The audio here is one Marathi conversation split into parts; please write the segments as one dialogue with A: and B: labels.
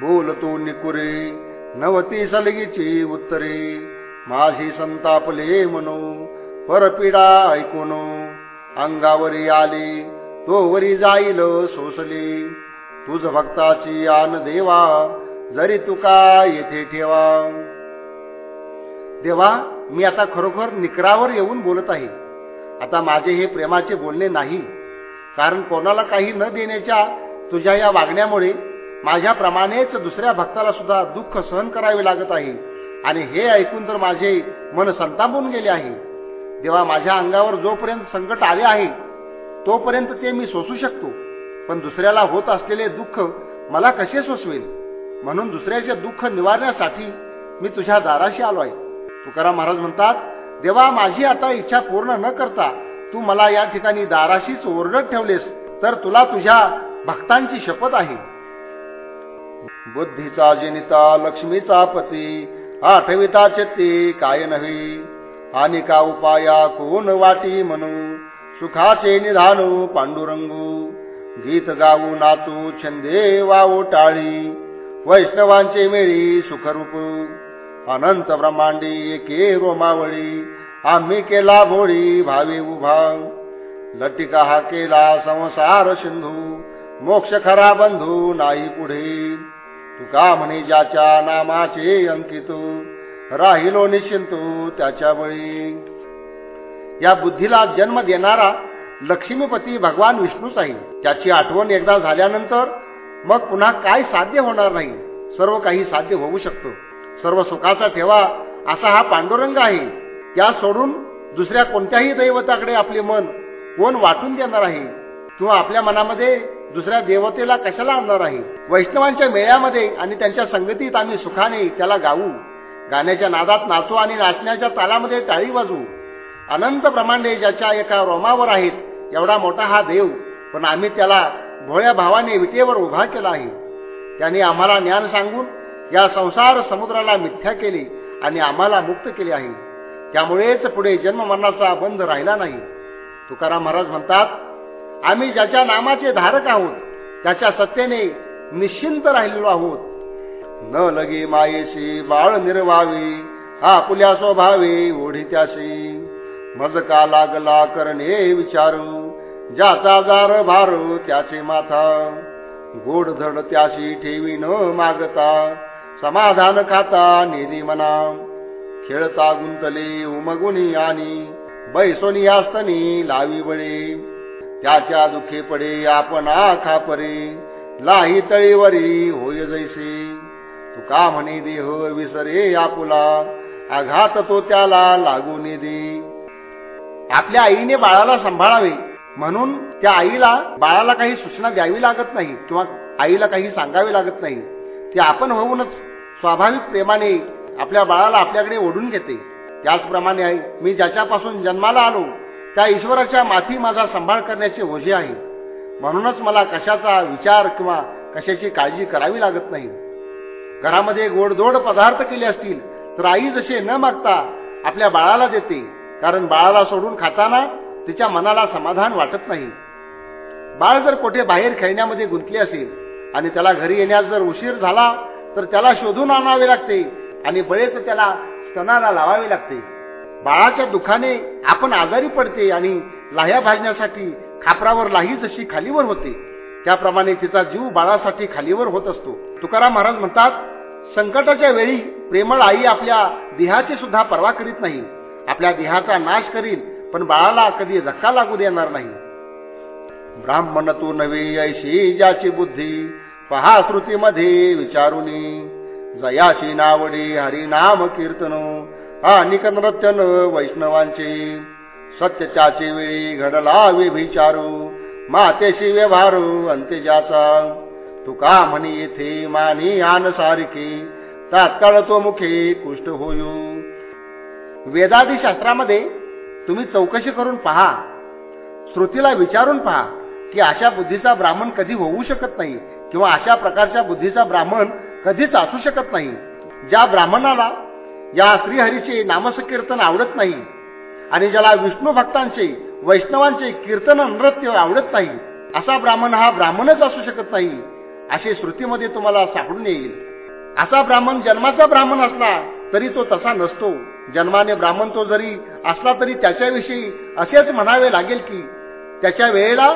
A: बोलतो निकुरे नवती सलगीची उत्तरे. माझी संतापले म्हणू परपिडा ऐकून. अंगावरी आली तोवरी जाईल सोसली. तुझ भक्ताची आन देवा जरी तुका येथे ठेवा. देवा मी आता खरोखर निकरावर येऊन बोलत आहे. आता माझे हे प्रेमाचे बोलणे नाही. कारण कोणाला काही न देण्याच्या तुझ्या या वागण्यामुळे माझ्याप्रमाणेच दुसऱ्या भक्ताला सुद्धा दुःख सहन करावे लागत आहे. आणि हे ऐकून तर माझे मन संतापून गेले आहे. देवा माझ्या अंगावर जोपर्यंत संकट आले आहे तोपर्यंत ते मी सोसू शकतो. पण दुसऱ्याला होत असलेले दुःख मला कसे सोसवेल? म्हणून दुसऱ्याचे दुःख निवारण्यासाठी मी तुझ्या दाराशी आलो आहे तुकाराम महाराज म्हणतात देवा माझी आता इच्छा पूर्ण न करता तू मला या ठिकाणी दाराशीच ओरडत ठेवलेस तर तुला तुझ्या भक्तांची शपथ आहे. बुद्धीचा जिनिता लक्ष्मीचा पती आठविता चित्ती काय नव्हे. आणि का उपाया कोण वाटी म्हणू? सुखाचे निधानू पांडुरंगू. गीत गाऊ नातू छंदे वावो टाळी. वैष्णवांचे मेळी सुखरूप. अनंत ब्रह्मांडी एके रोमावळी. आम्ही केला भोळी भावे उभा. लटिका हा केला संसार सिंधू. मोक्ष खरा बंधू नाही पुढे. तुका म्हणे ज्याच्या नामाचे अंकित. राहिलो निश्चिंतू त्याच्या बळी. या बुद्धीला जन्म देणारा लक्ष्मीपती भगवान विष्णूच आहे त्याची आठवण एकदा झाल्यानंतर मग पुन्हा काय साध्य होणार नाही? सर्व काही साध्य होऊ शकतो. सर्व सुखाचा ठेवा असा हा पांडुरंग आहे. त्या सोडून दुसऱ्या कोणत्याही दैवताकडे आपले मन कोण वाटून देणार आहे? किंवा आपल्या मनामध्ये दुसऱ्या देवतेला कशाला आणणार आहे? वैष्णवांच्या मेळ्यामध्ये आणि त्यांच्या संगतीत आम्ही सुखाने त्याला गाऊ. गाण्याच्या नादात नाचू आणि नाचण्याच्या तालामध्ये टाळी वाजवू. अनंत ब्रह्मांडे ज्याच्या एका रोमावर आहेत एवढा मोठा हा देव पण आम्ही त्याला भोळ्या भावाने विटेवर उभा केला आहे. त्याने आम्हाला ज्ञान सांगून या संसार समुद्राला मिथ्या केली आणि आम्हाला मुक्त केले आहे. त्यामुळेच पुढे जन्म मरणाचा बंध राहिला नाही. तुकाराम महाराज म्हणतात आम्ही ज्याच्या नामाचे धारक आहोत त्याच्या सत्तेने निश्चिंत राहिलेलो आहोत. न लगे मायेशी बाळ निर्वावी आपुल्या स्वभावे ओढी त्याशी मज का लागला करणे विचारू ज्याचा जार भार त्याचे माथा. गोड धड त्याशी ठेवी न मागता समाधान खाता निधी मना. खेळता गुंतले उमगुनी आणि बैसोनी असतनी लावी बळे. त्याच्या दुखे पडे आपण खापरे लाही तळीवरी होय जैसे. तुका म्हणे देह हो विसरे आपुला. आघात तो त्याला लागून दे आपल्या आईने बाळाला सांभाळावे. म्हणून त्या आईला बाळाला काही सूचना द्यावी लागत नाही किंवा आईला काही सांगावे लागत नाही. ते आपण होऊनच स्वाभाविक प्रेमाने आपल्या बाळाला आपल्याकडे ओढून घेते. त्याचप्रमाणे आई मी ज्याच्यापासून जन्माला आलो त्या ईश्वराच्या माथी माझा सांभाळ करण्याचे ओझे आहे. म्हणूनच मला कशाचा विचार किंवा कशाची काळजी करावी लागत नाही. घरामध्ये गोडधोड पदार्थ केले असतील तर आई जसे न मागता आपल्या बाळाला देते कारण बाळाला सोडून खाताना तिच्या मनाला समाधान वाटत नाही. बाळ जर कुठे बाहेर खेळण्यामध्ये गुंतले असेल आणि त्याला घरी येण्यास जर उशीर झाला तर त्याला शोधून आणावे लागते आणि बळेच त्याला स्तनाला लावावे लागते. बाळाच्या दुखाने आपण आजारी पडते आणि लाह्या भाजण्यासाठी खापरावर लाही जशी खालीवर होते त्याप्रमाणे तिचा जीव बाळासाठी खालीवर होत असतो. तुकाराम महाराज म्हणतात संकटाच्या वेळी प्रेमळ आई आपल्या देहाची सुद्धा पर्वा करीत नाही. आपल्या देहाचा नाश करील पण बाळाला कधी धक्का लागू देणार नाही. ब्राह्मण तू नवे ऐशी ज्याची बुद्धी पहा श्रुतीमध्ये विचारुनी. जयाशी नावडी हरिनाम कीर्तन. अनिक नृत्यन वैष्णवांचे सत्यच्याचे वेळी घडला विचारू मातेशी व्यवहारू अंत्यजाचा. तुका म्हणी येथे मानी आन सारखे तात्काळ तो मुखे कुष्ठ होयू. वेदादी शास्त्रामध्ये तुम्ही चौकशी करून पहा. श्रुतीला विचारून पहा की अशा बुद्धीचा ब्राह्मण कधी होऊ शकत नाही किंवा अशा प्रकारच्या बुद्धीचा ब्राह्मण कधीच असू शकत नाही. ज्या ब्राह्मणाला या श्रीहरीचे नामसकीर्तन आवडत नाही आणि ज्याला विष्णू भक्तांचे वैष्णवांचे कीर्तन नृत्य आवडत नाही असा ब्राह्मण हा ब्राह्मणच असू शकत नाही असे श्रुतीमध्ये तुम्हाला सापडून येईल. असा ब्राह्मण जन्माचा ब्राह्मण असला तरी तो तसा नसतो. जन्माने ब्राह्मण तो जरी असला तरी त्याच्याविषयी असेच म्हणावे लागेल की त्याच्या वेळेला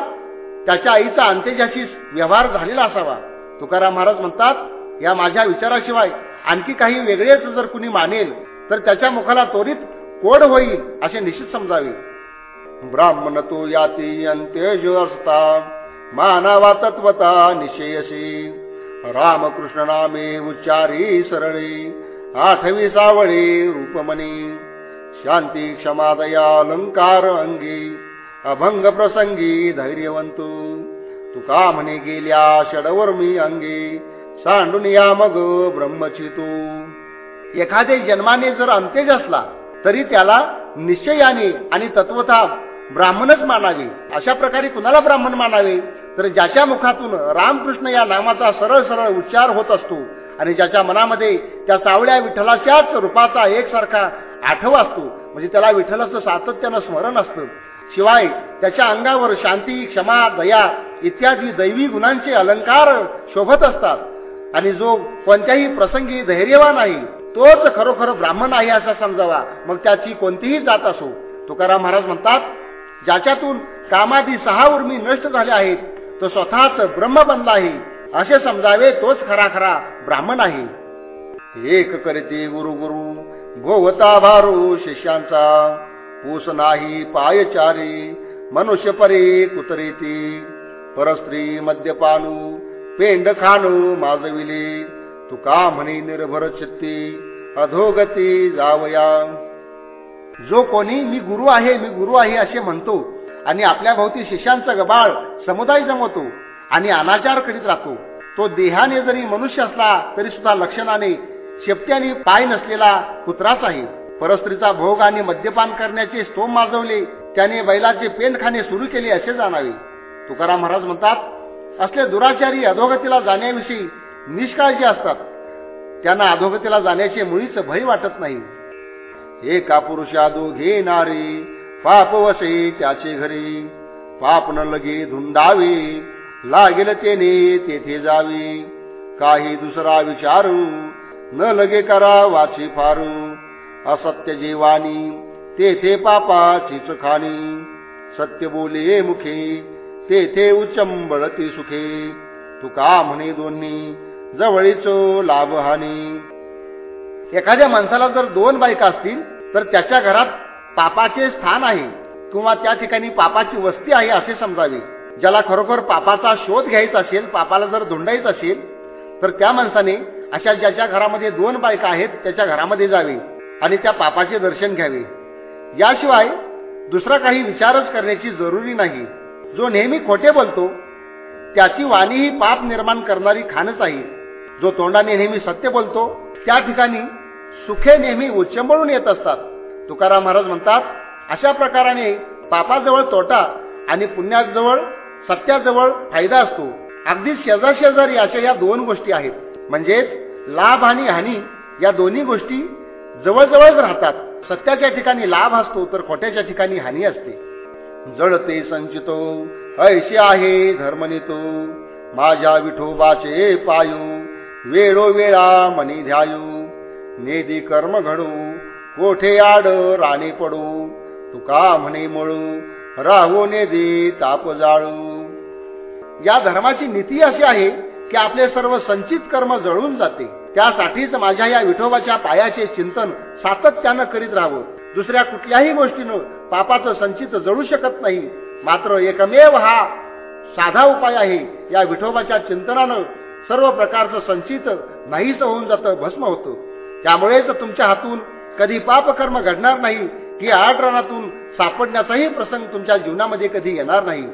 A: त्याच्या आईचा अंत्यजाशी व्यवहार झालेला असावा. तुकाराम महाराज म्हणतात या माझ्या विचाराशिवाय आणखी काही वेगळेच जर कुणी मानेल तर त्याच्या मुखाला त्वरित कोड होईल असे निश्चित समजावे. ब्राह्मण तो याती अंत्यज असता मानावा तत्वता निशेयसी. रामकृष्ण नामे उच्चारी सरळे आठवी सावळे रूपमणी शांती क्षमादया अलंकार अंगी अभंग प्रसंगी धैर्यवंतू. तुका म्हणे गेल्या षडवर्मी अंगी सांडून या मग ब्रह्मचितू. एखादे जन्माने जर अंत्यज असला तरी त्याला निश्चयाने आणि तत्वता ब्राह्मणच मानावे. अशा प्रकारे कुणाला ब्राह्मण मानावे? तर ज्याच्या मुखातून रामकृष्ण या नामाचा सरळ सरळ उच्चार होत असतो आणि ज्याच्या मनामध्ये त्या सावळ्या विठ्ठलाच्याच रूपाचा एकसारखा आठव असतो म्हणजे त्याला विठ्ठलाचं सातत्यानं स्मरण असतं. शिवाय त्याच्या अंगावर शांती क्षमा दया इत्यादी दैवी गुणांचे अलंकार शोभत असतात. आणि जो कोणत्याही प्रसंगी धैर्यवान आहे तोच खरोखर ब्राह्मण आहे असा समजावा. मग त्याची कोणतीही जात असो. तुकाराम महाराज म्हणतात ज्याच्यातून कामाधी सहा उर्मी नष्ट झाल्या आहेत तो स्वतःच ब्रह्म बनला आहे. असे समजावे तोच खरा खरा ब्राह्मण आहे. एक करते गुरु गुरु भोवता भारू शिष्यांचा. पूस नाही पायचारी मनुष्य परे कुतरेती परस्त्री मद्यपानू पेंड खानू माजविले. तुका म्हणे निर्भर चित्ती अधोगती जावया. जो कोणी मी गुरु आहे मी गुरु आहे असे म्हणतो आणि आपल्या भोवती शिष्यांचा गबाळ समुदाय जमवतो आणि अनाचार करीत राहतो. तो देहाने जरी मनुष्य असला तरी सुद्धा लक्षणाने शेपट्याने पाय नसलेला कुत्राच आहे. परस्त्रीचा भोग आणि मद्यपान करण्याचे स्तोम माजवले त्याने बैलाचे पेंड खाणे सुरू केले असे जाणावे. तुकाराम महाराज म्हणतात असले दुराचारी अधोगतीला जाण्याविषयी निष्काळजी असतात. त्यांना अधोगतीला जाण्याचे मुळीच भय वाटत नाही. एका पुरुषा दोघे नारी पाप वसे त्याचे घरी. पाप न लगे धुंडावे लागेल तेने तेथे जावे. काही दुसरा विचारू न लगे करा वाची फारू. असत्य जीवानी तेथे पापाचीच खाणी. सत्य बोले मुखे तेथे उचंबळती सुखे. तुका म्हणे दोन्ही जवळीच लाभहानी एखाद्या माणसाला जर दोन बायका असतील तर त्याच्या घरात पापाचे स्थान आहे किंवा त्या ठिकाणी पापाची वस्ती आहे असे समजावे. ज्याला खरोखर पापाचा शोध घ्यायचा असेल पापाला जर धुंडायचं असेल तर त्या माणसाने अशा ज्याच्या घरामध्ये दोन बायका आहेत त्याच्या घरामध्ये जावे आणि त्या पापाचे दर्शन घ्यावे. याशिवाय दुसरा काही विचारच करण्याची जरुरी नाही. जो नेहमी खोटे बोलतो त्याची वाणी ही पाप निर्माण करणारी खाणच आहे. जो तोंडाने नेहमी सत्य बोलतो त्या ठिकाणी सुखे नेहमी उच्चंबळून येत असतात. तुकाराम महाराज म्हणतात अशा प्रकाराने पापाजवळ तोटा आणि पुण्याजवळ सत्याजवळ फायदा असतो. अगदी शेजार शेजारी अशा या दोन गोष्टी आहेत. म्हणजेच लाभ आणि हानी या दोन्ही गोष्टी जवळजवळच राहतात. सत्याच्या ठिकाणी लाभ असतो तर खोट्याच्या ठिकाणी हानी असते. जळते संचितो. ऐशी आहे धर्मनितो. माझ्या विठोबाचे पायू वेळोवेळा मनी ध्यायू. नेदी कर्म घडू कोठे आड राणी पडू? तुका म्हणे मळू राहू नेदी ताप जाळू. या धर्माची नीती अशी आहे की आपले सर्व संचित कर्म जळून जाते. त्यासाठीच माझ्या या विठोबाच्या पायाचे चिंतन सातत्यानं करीत राहावं. दुसऱ्या कुठल्याही गोष्टीनं पापाचं संचित जळू शकत नाही. मात्र एकमेव हा साधा उपाय आहे. या विठोबाच्या चिंतनानं सर्व प्रकारचं संचित नाहीच होऊन जातं भस्म होतं. त्यामुळेच तुमच्या हातून कधी पापकर्म घडणार नाही की आठ रणातून सापडण्याचाही प्रसंग तुमच्या जीवनामध्ये कधी येणार नाही.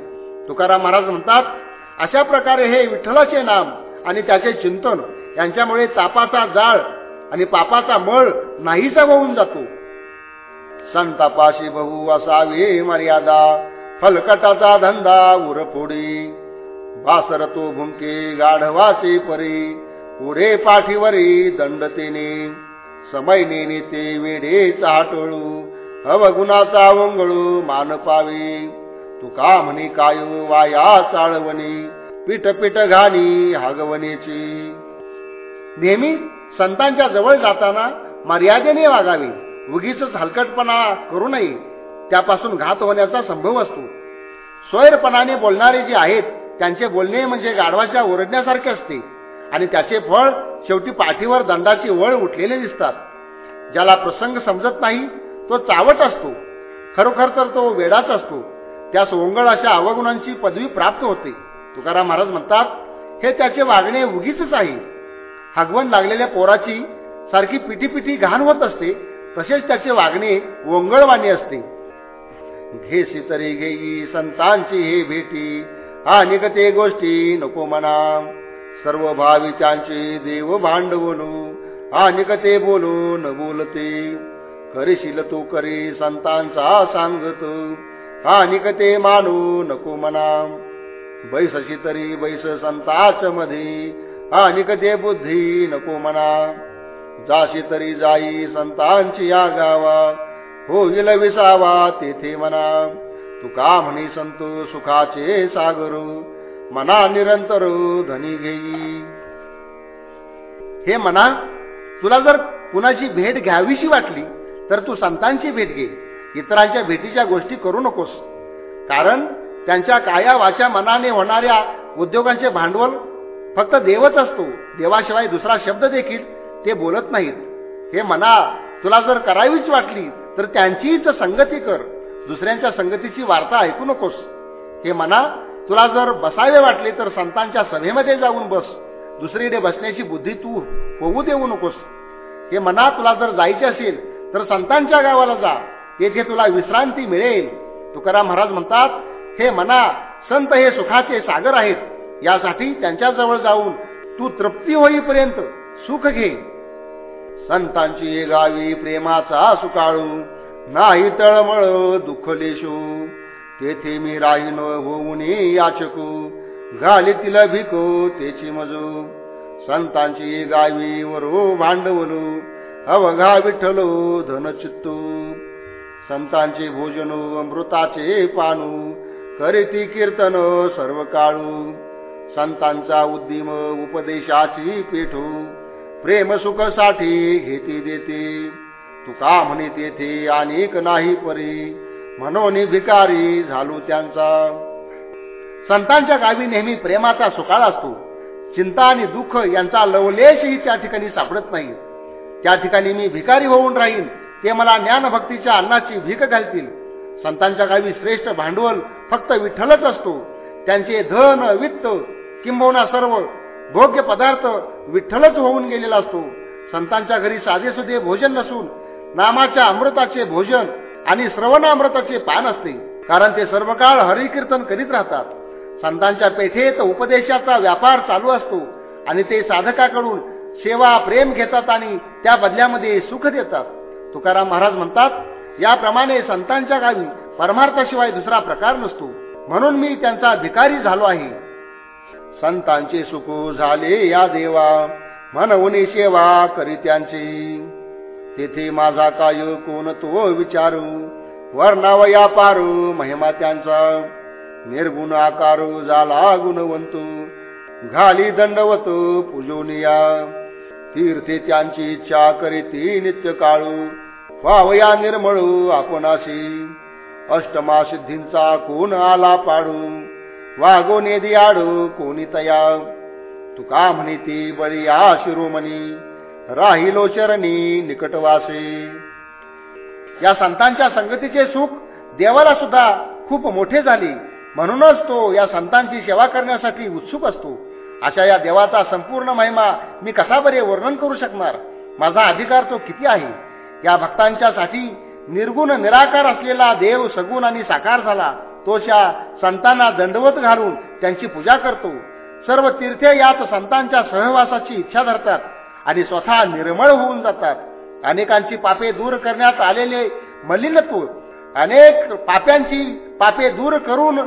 A: तुकाराम महाराज म्हणतात अशा प्रकारे हे विठ्ठलाचे नाम आणि त्याचे चिंतन यांच्यामुळे तापाचा जाळ आणि पापाचा मळ नाहीसा होऊन जातो. संतापाशी बहु असावी मर्यादा. फलकटाचा धंदा उरफोडी. बासरतो भुंके गाढवासी परी. पुढे पाठीवरी दंडतेने. समयने ते वेढे चाटळू अवगुणाचा वंगळू मान पावे. तुका म्हणी कायू वाया चाळवणी. पीठ पीठ घाणी हागवणीची नेहमी संतांच्या जवळ जाताना मर्यादेने वागावी. उगीच हलकटपणा करू नये. त्यापासून घात होण्याचा संभव असतो. स्वैरपणाने बोलणारे जे आहेत त्यांचे बोलणे म्हणजे गाढवाच्या ओरडण्यासारखे असते. आणि त्याचे फळ शेवटी पाठीवर दंडाची वळ उठलेले दिसतात. ज्याला प्रसंग समजत नाही तो चावट असतो. खरोखर तर तो वेडाच असतो. त्यास ओंगळ अशा अवगुणांची पदवी प्राप्त होते. तुकाराम महाराज म्हणतात हे त्याचे वागणे उगीच आहे. हगवण लागलेल्या पोराची सारखी पिटी पिटी घाण होत असते. तसेच त्याचे वागणे ओंगळवाणी असते. घेसी तरी घेई संतांची हे भेटी हा ते गोष्टी नको म्हणा. सर्व भाविकांचे देव भांडवलू हा ते बोलू न बोलते करशील तू करी संतांचा सांगत हा ते मानू नको म्हणा. बैसशी तरी बैस संताच मध्ये हा ते बुद्धी नको म्हणा. जाशी तरी जाई संतांची या गावा. होईल विसावा तेथे म्हणा तुका म्हणी संत सुखाचे सागर मना निरंतर धनी घेई. हे मना तुला जर कुणाची भेट घ्यावीशी वाटली तर तू संतांची भेट घे. इतरांच्या भेटीच्या गोष्टी करू नकोस. कारण त्यांच्या काया वाच्या मनाने होणाऱ्या उद्योगांचे भांडवल फक्त देवच असतो. देवाशिवाय दुसरा शब्द देखील ते बोलत नाहीत. हे म्हणा तुला जर करावीच वाटली तर त्यांचीच संगती कर. दुसऱ्यांच्या संगतीची वार्ता ऐकू नकोस. हे म्हणा तुला जर बसावे वाटले तर संतांच्या सभेमध्ये जाऊन बस. दुसरीकडे बसण्याची बुद्धी तू होऊ देऊ नकोस. हे म्हणा तुला जर जायचे असेल तर संतांच्या गावाला जा. येथे तुला विश्रांती मिळेल. तुकाराम महाराज म्हणतात हे म्हणा संत हे सुखाचे सागर आहेत. यासाठी त्यांच्याजवळ जाऊन तू तृप्ती होईपर्यंत सुख घे. संतांची गावी प्रेमाचा सुकाळू नाही तळमळ दुःखलेशू. तेथे मी राहीन होऊन याचकू घाली तिला भिको तेची मजू. संतांची गावी वरो भांडवलू अवघा विठ्ठलो धनचित्तू. संतांचे भोजन अमृताचे पानू करीती कीर्तन सर्व काळू संतांचा उद्दिम उपदेशाची पेठू. प्रेम सुखासाठी घेती देते. तुका म्हणे तेथे अनेक नाही परी. म्हणून भिकारी झालो त्यांचा. संतांच्या गावी नेहमी प्रेमाचा सुकाळ असतो. चिंता आणि दुःख यांचा लवलेशही त्या ठिकाणी सापडत नाही. त्या ठिकाणी मी भिकारी होऊन राहीन ते मला ज्ञानभक्तीच्या अन्नाची भीक घालतील. संतांच्या गावी श्रेष्ठ भांडवल फक्त विठ्ठलच असतो. त्यांचे धन वित्त किंबहुना सर्व भोग्य पदार्थ विठ्ठलच होऊन गेलेला असतो. संतांच्या घरी साधे सुधे भोजन नसून नामाच्या अमृताचे भोजन आणि श्रवणामृताचे पान असते कारण ते सर्व काळ हरिकीर्तन करीत राहतात. संतांच्या पेठेत उपदेशाचा व्यापार चालू असतो आणि ते साधकाकडून सेवा प्रेम घेतात आणि त्या बदल्यामध्ये सुख देतात. तुकाराम महाराज म्हणतात याप्रमाणे संतांच्या गावी परमार्थाशिवाय दुसरा प्रकार नसतो. म्हणून मी त्यांचा भिकारी झालो आहे. संतांचे सुख झाले या देवा. म्हणून सेवा करी त्यांची. तेथे माझा काय कोण तो विचारू? वर्णाव या पारू महिमा त्यांचा. निर्गुण आकारू झाला गुणवंतू. घाली दंडवत पूजोनिया. तीर्थे त्यांची इच्छा करीती नित्य काळू. व्हावया निर्मळू आपणाशी. अष्टमा सिद्धींचा कोण आला पाडू? वागो नेदी आडू कोणी तया. तुका म्हणे ती बळी शिरोमणी राहिलो चरणी निकटवासे. या संतांच्या संगतीचे सुख देवाला सुद्धा खूप मोठे झाले. म्हणूनच तो या संतांची सेवा करण्यासाठी उत्सुक असतो. अशा या देवाचा संपूर्ण महिमा मी कसा बरे वर्णन करू शकणार? माझा अधिकार तो किती आहे? या भक्तांच्या साठी निर्गुण निराकार असलेला देव सगुण आणि साकार झाला. तोशा संतांना दंडवत घालून त्यांची पूजा करतो. सर्व तीर्थे यात संतांच्या सहवासाची इच्छा धरतात आणि स्वतः निर्मळ होऊन जातात. अनेकांची पापे दूर करण्यात आलेले मलिनत्व अनेक पाप्यांची पापे दूर करून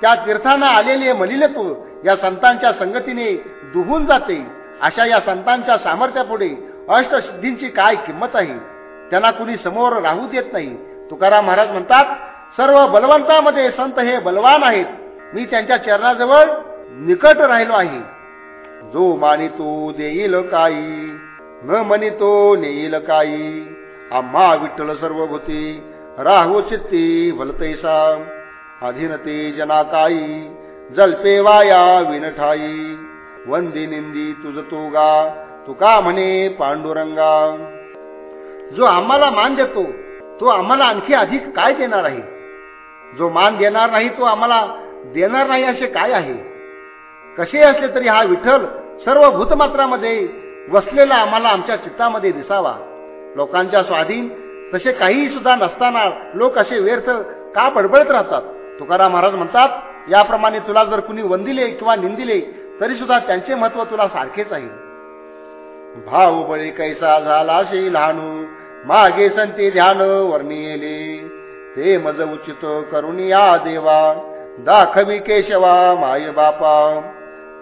A: त्या तीर्थांना आलेले मलिनत्व या संतांच्या संगतीने दुहून जाते. अशा या संतांच्या सामर्थ्यापुढे अष्टसिद्धींची काय किंमत आहे? त्यांना कुणी समोर राहू देत नाही. तुकाराम महाराज म्हणतात सर्व बलवंतामध्ये संत हे बलवान आहेत. मी त्यांच्या चरणाजवळ निकट राहिलो आहे. जो मानितो देईल काही न मनितो नेईल काही. आम्हा विठ्ठल सर्वभूती राहू चित्ती भलतैसा अधीनते जना काही जलपे वाया विनठाई. वंदी निंदी तुझ तो गा तुका म्हणे पांडुरंगा. जो आम्हाला मान देतो तो आम्हाला आणखी अधिक काय देणार आहे? जो मान देणार नाही तो आम्हाला देणार नाही असे काय आहे? कसे असले तरी हा विठ्ठल सर्व भूतमात्रामध्ये वसलेला आम्हाला आमच्या चित्तामध्ये दिसावा. लोकांच्या स्वाधीन तसे काही सुद्धा नसताना लोक असे व्यर्थ का बडबडत राहतात? तुकाराम महाराज म्हणतात याप्रमाणे तुला जर कुणी वंदिले किंवा निंदिले तरी सुद्धा त्यांचे महत्त्व तुला सारखेच आहे. भाऊ बळी कैसा झाला शे लहानू मागे संते ध्यान वर्णिले ते मज उचित करुणिया देवा. दाखवी केशवा माय बापा.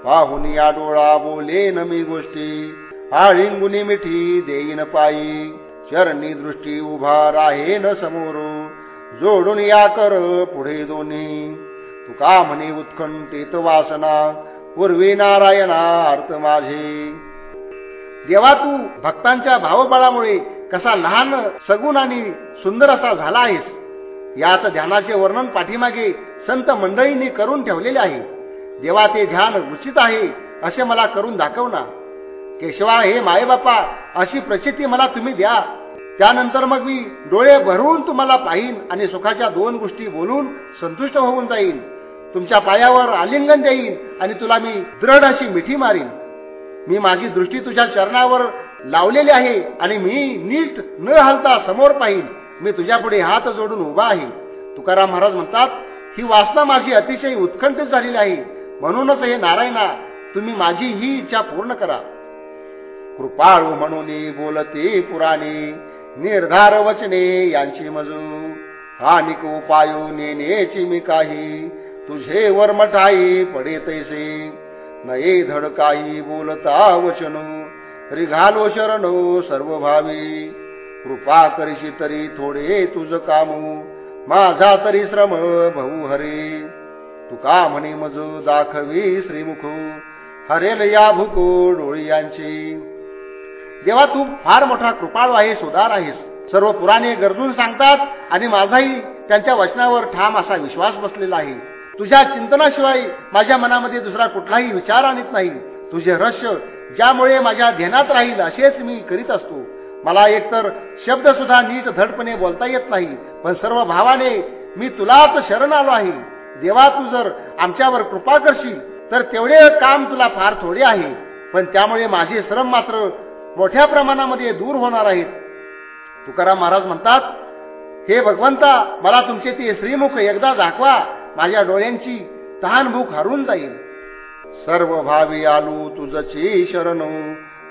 A: पाहुन या डोळा बोले न मी गोष्टी. आळिंगुनी मिठी देईन पायी. चरणी दृष्टी उभा राहे न समोर. जोडून या कर पुढे दोन्ही. तुका म्हणे उत्खंठित वासना. पूर्वी नारायणा अर्थ माझे. देवा तू भक्तांच्या भावबळामुळे कसा लहान सगुण आणि सुंदर असा झाला आहेस. याच ध्यानाचे वर्णन पाठीमागे संत मंडळींनी करून ठेवलेले आहे. देवा ते ध्यान उचित आहे असे मला करून दाखव ना केशवा हे मायबापा अशी प्रचिती मला तुम्ही द्या. त्यानंतर मग मी डोळे भरून तुम्हाला पाहिन आणि सुखाच्या दोन गोष्टी बोलून संतुष्ट होऊन जाईन. तुमच्या पायावर आलिंगन देईन आणि तुला मी दृढ अशी मिठी मारीन. मी माझी दृष्टी तुझ्या चरणावर लावलेली आहे आणि मी नीट न हलता समोर पाहिन. मी तुझ्यापुढे हात जोडून उभा आहे. तुकाराम महाराज म्हणतात ही वासना माझी अतिशय उत्खंठित झालेली आहे. म्हणूनच हे नारायणा तुम्ही माझी ही इच्छा पूर्ण करा. कृपाळू म्हणून बोलते पुराणे निर्धार वचने यांची मजू. हानिक उपायो नेण्याची मी काही तुझे वर मठाई पडे तैसे. नये धड काही बोलता वचनो रिघालो शरणो सर्व भावी कृपा करीशी तरी थोडे तुझ कामू. माझा तरी श्रम भाऊ हरे. तुका म्हणे मज दाखवी श्रीमुख? हरेल या भुको डोळी यांची देवा तू फार मोठा कृपाळू आहेस उदार आहेस. सर्व पुराणे गरजून सांगतात आणि माझाही त्यांच्या वचनावर ठाम असा विश्वास बसलेला आहे. तुझ्या चिंतनाशिवाय माझ्या मनामध्ये दुसरा कुठलाही विचार आणत नाही. तुझे रहस्य ज्यामुळे माझ्या ध्यानात राहील असेच मी करीत असतो. मला एकतर शब्द सुद्धा नीट धडपणे बोलता येत नाही पण सर्व भावाने मी तुलाच शरण आलो आहे. देवा तू जर आमच्यावर कृपा करशील तर तेवढे काम तुला फार थोडे आहे. पण त्यामुळे माझे श्रम मात्र मोठ्या प्रमाणामध्ये दूर होणार आहेत. तुकाराम महाराज म्हणतात हे भगवंता मला तुमचे ते श्रीमुख एकदा दाखवा माझ्या डोळ्यांची तहान भूक हरून जाईल. सर्व भावी आलू तुझची शरण.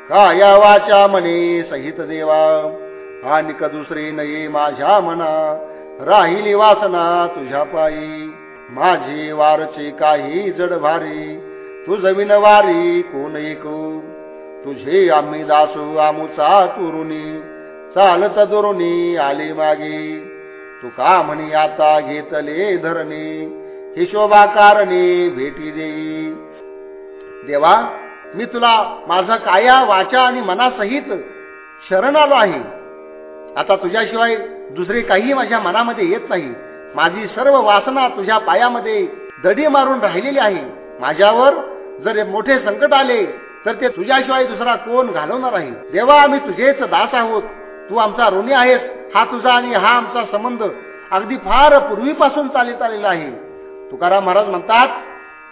A: काया वाचा मने सहित देवा. आणि का दुसरे नये माझ्या मना. राहिली वासना तुझ्या पायी. माझे वारचे काही जड भारी. तुझ विनवारी कोण एक तुझे आम्ही दासू आमुचा तुरुणी चालत दुरुणी आले मागे. तू का म्हणी आता घेतले धरणे? हिशोबाकारणे भेटी देई. देवा मी तुला माझा काया वाचा आणि मनासहित शरण आलो आहे. आता तुझ्याशिवाय दुसरे काही माझ्या मनामध्ये येत नाही. माझी सर्व वासना तुझ्या पायामध्ये दडी मारून राहिलेली आहे. माझ्यावर जर मोठे संकट आले तर ते तुझ्याशिवाय दुसरा कोण घालवणार आहे? देवा आम्ही तुझेच दास आहोत. तू आमचा ऋणी आहेस. हा तुझा आणि हा आमचा संबंध अगदी फार पूर्वीपासून चालत आलेला आहे. तुकाराम महाराज म्हणतात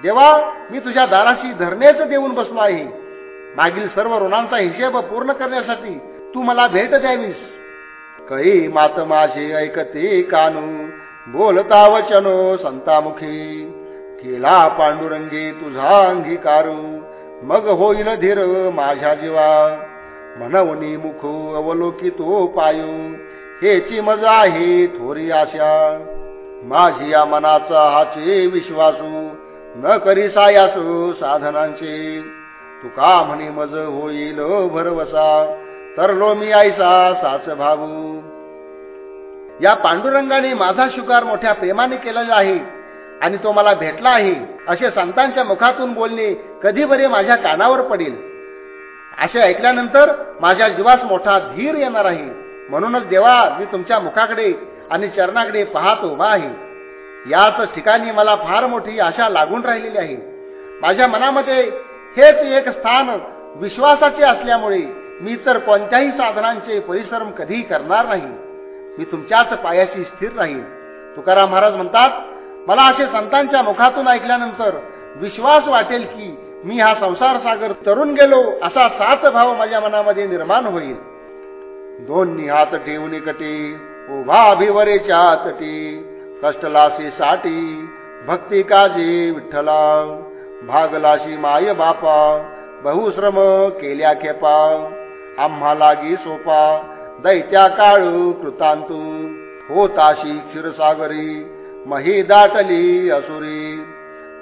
A: देवा मी तुझ्या दाराशी धरणेच देऊन बसलो आहे. मागील सर्व ऋणांचा हिशेब पूर्ण करण्यासाठी तू मला भेट द्यावीस. कळी मात माझे ऐकते कानू बोलता वचनो संतामुखी. केला पांडुरंगी तुझा अंगीकारू मग होईल धीर माझ्या जीवा. म्हणवनी मुख अवलोकितो पायू हेची मजा आहे थोरी आशा. माझी या मनाचा हाचे विश्वासू न करी सायास साधनांचे. तुका म्हणे मज होईल भरवसा तरलो मी आईसा साच भाऊ या पांडुरंगाने माझा शिकार मोठ्या प्रेमाने केलेला आहे आणि तो मला भेटला आहे असे संतांच्या मुखातून बोलणे कधी बरे माझ्या कानावर पडेल. असे ऐकल्यानंतर माझ्या जीवास मोठा धीर येणार आहे. म्हणूनच देवा मी तुमच्या मुखाकडे आणि चरणाकडे पाहत उभा आहे. याच ठिकाणी मला फार मोठी आशा लागून राहिलेली आहे. माझ्या मनामध्ये हेच एक स्थान विश्वासाचे असल्यामुळे मी तर कोणत्याही साधनांचे परिश्रम कधी करणार नाही. मी तुमच्याच पायाशी स्थिर राहील तुकाराम महाराज म्हणतात मला असे संतांच्या मुखातून ऐकल्यानंतर विश्वास वाटेल की मी हा संसार सागर तरुण गेलो असा सात भाव माझ्या मनामध्ये निर्माण होईल. दोन्ही हात ठेवून कटे उभा अभिवरेच्या तटी. कष्टलासी साठी भक्ती काजी विठ्ठला. भागलाशी माय बापा बहुश्रम केल्या खेपा. आम्हा लागी सोपा दैत्या काळू कृतांतू. होताशी क्षीरसागरी मही दाटली असुरी.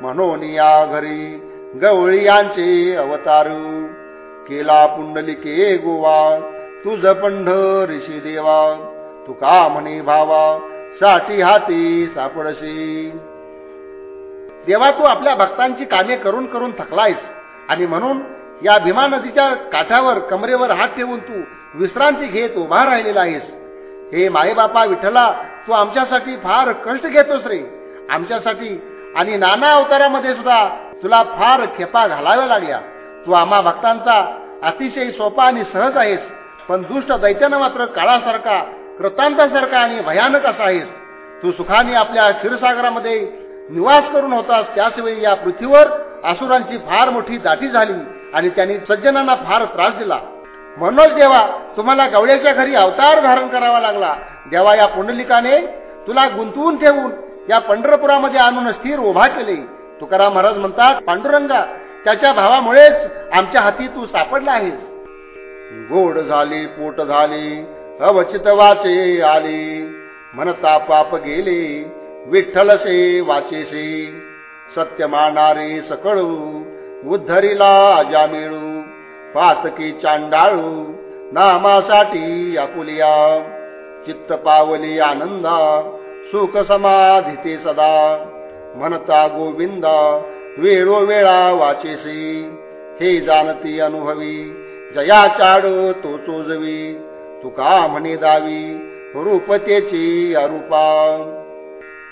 A: म्हणून या घरी गवळी यांचे अवतारू. केला पुंडलिके गोवा तुझ पंढ ऋषी देवा. तुका म्हणे भावा साठी हाती सापडशी. देवा तू आपल्या भक्तांची कामे करून करून थकलायस आणि म्हणून या भीमा नदीच्या काठावर कमरेवर हात ठेवून तू विश्रांती घेत उभा राहिलेला आहेस. हे मायबापा विठ्ठला तू आमच्यासाठी फार कष्ट घेतोस रे. आमच्यासाठी आणि नाना अवतारामध्ये सुद्धा तुला फार खेपा घालाव्या लागल्या. तू आम्हा भक्तांचा अतिशय सोपा आणि सहज आहेस. पण दुष्ट दैत्यानं मात्र काळासारखा कृतांतासारखा आणि भयानक असा आहेस. तू सुखाने आपल्या क्षीरसागरामध्ये निवास करून होतास. त्याच वेळी या पृथ्वीवर असुरांची फार मोठी दाटी झाली आणि त्यांनी सज्जनांना फार त्रास दिला. म्हणूनच देवा तुम्हाला गवळ्याच्या घरी अवतार धारण करावा लागला. देवा या पुंडलिकाने तुला गुंतवून ठेवून या पंढरपुरामध्ये आणून स्थिर उभा केले. तुकाराम महाराज म्हणतात पांडुरंगा त्याच्या भावामुळेच आमच्या हाती तू सापडला आहेस. गोड झाली पोट झाली. अवचित वाचे आले. म्हणता पाप गेले विठ्ठलसे वाचेसे सत्य मानारे सकळू उद्धरीला आजा मिळू. पातकी चांडाळू नामासाठी आपुलिया. चित्त पावली आनंदा सुख समाधिते सदा. म्हणता गोविंदा वेळोवेळा वाचेसी हे जाणती अनुभवी जया चाड तो चोजवी. तुका म्हणे दावी रूपतेची अरूपा.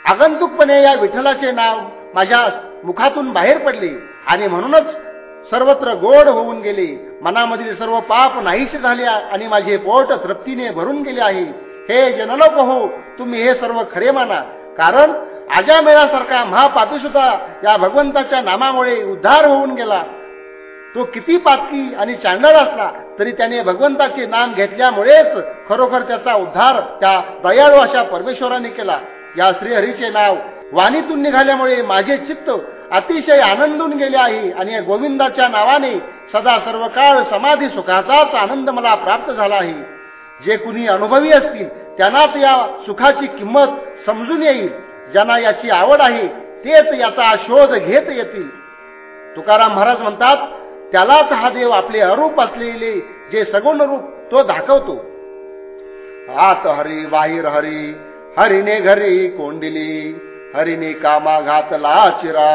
A: आगंतुकपणे या विठ्ठलाचे नाव माझ्या मुखातून बाहेर पडले आणि म्हणूनच सर्वत्र गोड होऊन गेले. मनामधील सर्व पाप नाहीसे झाले आणि माझे पोट तृप्तीने भरून गेले आहे. हे जनलोक हो तुम्ही हे सर्व खरे माना. कारण आजामेळासारखा महापापी सुद्धा या भगवंताच्या नामामुळे उद्धार होऊन गेला. तो किती पातकी आणि चांडळ असला तरी त्याने भगवंताचे नाम घेतल्यामुळेच खरोखर त्याचा उद्धार त्या दयाळू अशा परमेश्वराने केला. या श्रीहरीचे नाव वाणीतून निघाल्यामुळे माझे चित्त अतिशय आनंदून गेले आहे आणि गोविंदाच्या नावाने सदा सर्व काळ समाधी सुखाचाच आनंद मला प्राप्त झाला आहे. जे कुणी अनुभवी असतील त्यांनाच या सुखाची किंमत समजून येईल. ज्यांना याची आवड आहे तेच याचा शोध घेत येतील. तुकाराम महाराज म्हणतात त्यालाच हा देव आपले अरूप असलेले जे सगुण रूप तो दाखवतो. आत हरी बाहेर हरी हरिने घरी कोंडिली हरिने कामा घातला चिरा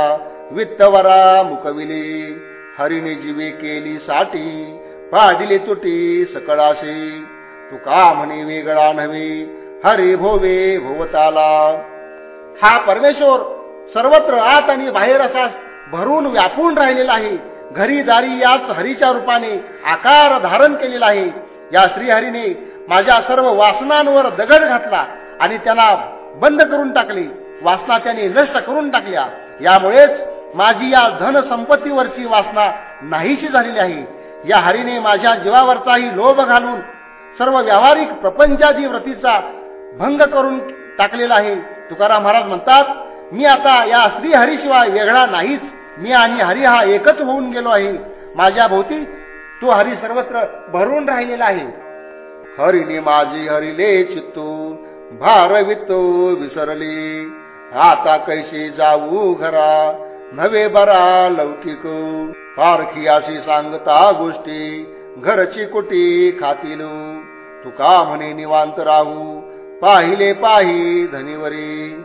A: वित्तवरा मुकविली हरिने जीवे केली साठी पाडिले तुटी सकळाशी. तुका म्हणे वेगळा नव्हे हरी भोवे भोवताला. हा परमेश्वर सर्वत्र आत आणि बाहेर असा भरून व्यापून राहिलेला आहे. घरी दारी याच हरीच्या रूपाने आकार धारण केलेला आहे. या श्रीहरीने माझ्या सर्व वासनांवर दगड घातला आणि त्यांना बंद करून टाकले. वासना त्याने नष्ट करून टाकल्या. यामुळेच माझी या धन संपत्तीवरची वासना नाहीशी झालेली आहे. या हरीने माझ्या जीवावरचाही लोभ घालून सर्व व्यावहारिक प्रपंचादी व्रतीचा भंग करून टाकलेला आहे. तुकाराम महाराज म्हणतात मी आता या श्रीहरीशिवाय वेगळा नाहीच. मी आणि हरी हा एकच होऊन गेलो आहे. माझ्या भोवती तो हरी सर्वत्र भरून राहिलेला आहे. हरिने माझी हरिले चित्तू भारवितो विसरली. आता कैसे जाऊ घरा नवे बरा लौकिक. पारखी अशी सांगता गोष्टी घरची कुटी खातील. तुका म्हणे निवांत राहू पाहिले पाही धनीवरी.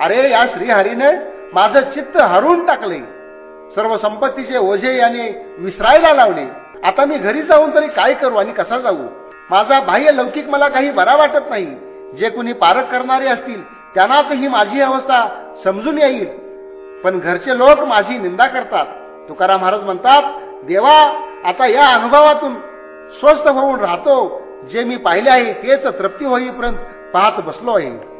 A: अरे या श्रीहरीने माझं चित्त हरून टाकले. सर्व संपत्तीचे ओझे याने विसरायला लावले. आता मी घरी जाऊन तरी काय करू आणि कसा जाऊ? माझा बाह्य लौकिक मला काही बरा वाटत नाही. जे कुणी पारख करणारे असतील त्यांनाच ही माझी अवस्था समजून येईल. पण घरचे लोक माझी निंदा करतात. तुकाराम महाराज म्हणतात देवा आता या अनुभवातून स्वस्थ होऊन राहतो. जे मी पाहिले आहे तेच तृप्ती होईपर्यंत पाहत बसलो आहे.